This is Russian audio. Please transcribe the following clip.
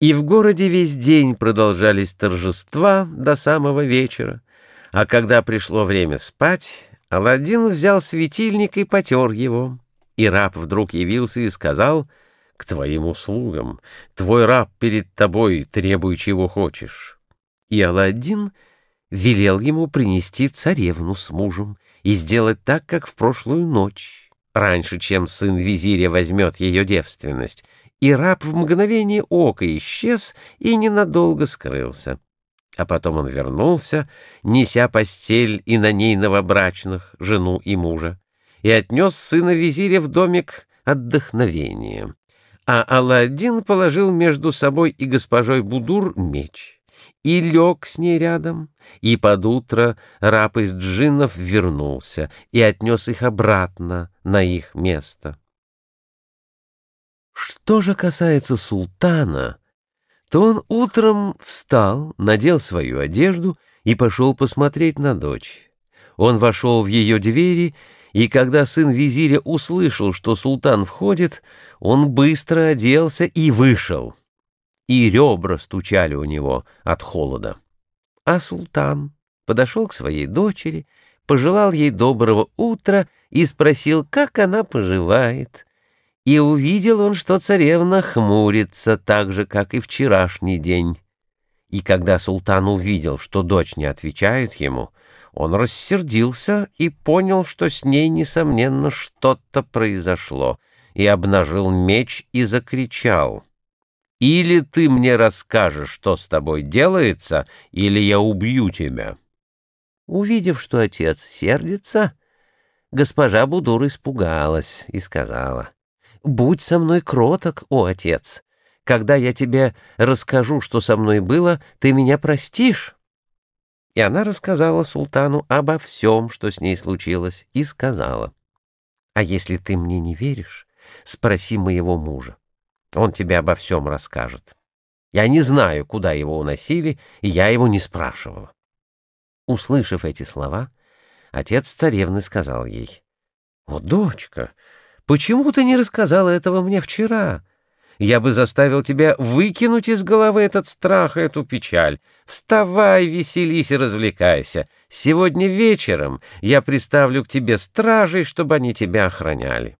И в городе весь день продолжались торжества до самого вечера, а когда пришло время спать, Аладдин взял светильник и потер его. И раб вдруг явился и сказал, «К твоим услугам, твой раб перед тобой, требуй чего хочешь». И Аладдин велел ему принести царевну с мужем и сделать так, как в прошлую ночь, раньше, чем сын визиря возьмет ее девственность, и раб в мгновение ока исчез и ненадолго скрылся. А потом он вернулся, неся постель и на ней новобрачных, жену и мужа, и отнес сына визиря в домик отдохновения. А Аладдин положил между собой и госпожой Будур меч и лег с ней рядом, и под утро раб из джиннов вернулся и отнес их обратно на их место. Что же касается султана, то он утром встал, надел свою одежду и пошел посмотреть на дочь. Он вошел в ее двери, и когда сын визиря услышал, что султан входит, он быстро оделся и вышел. И ребра стучали у него от холода. А султан подошел к своей дочери, пожелал ей доброго утра и спросил, как она поживает — и увидел он, что царевна хмурится так же, как и вчерашний день. И когда султан увидел, что дочь не отвечает ему, он рассердился и понял, что с ней, несомненно, что-то произошло, и обнажил меч и закричал. «Или ты мне расскажешь, что с тобой делается, или я убью тебя». Увидев, что отец сердится, госпожа Будур испугалась и сказала — Будь со мной кроток, о отец. Когда я тебе расскажу, что со мной было, ты меня простишь». И она рассказала султану обо всем, что с ней случилось, и сказала, «А если ты мне не веришь, спроси моего мужа. Он тебе обо всем расскажет. Я не знаю, куда его уносили, и я его не спрашивала». Услышав эти слова, отец царевны сказал ей, «О, дочка, Почему ты не рассказала этого мне вчера? Я бы заставил тебя выкинуть из головы этот страх и эту печаль. Вставай, веселись и развлекайся. Сегодня вечером я приставлю к тебе стражей, чтобы они тебя охраняли.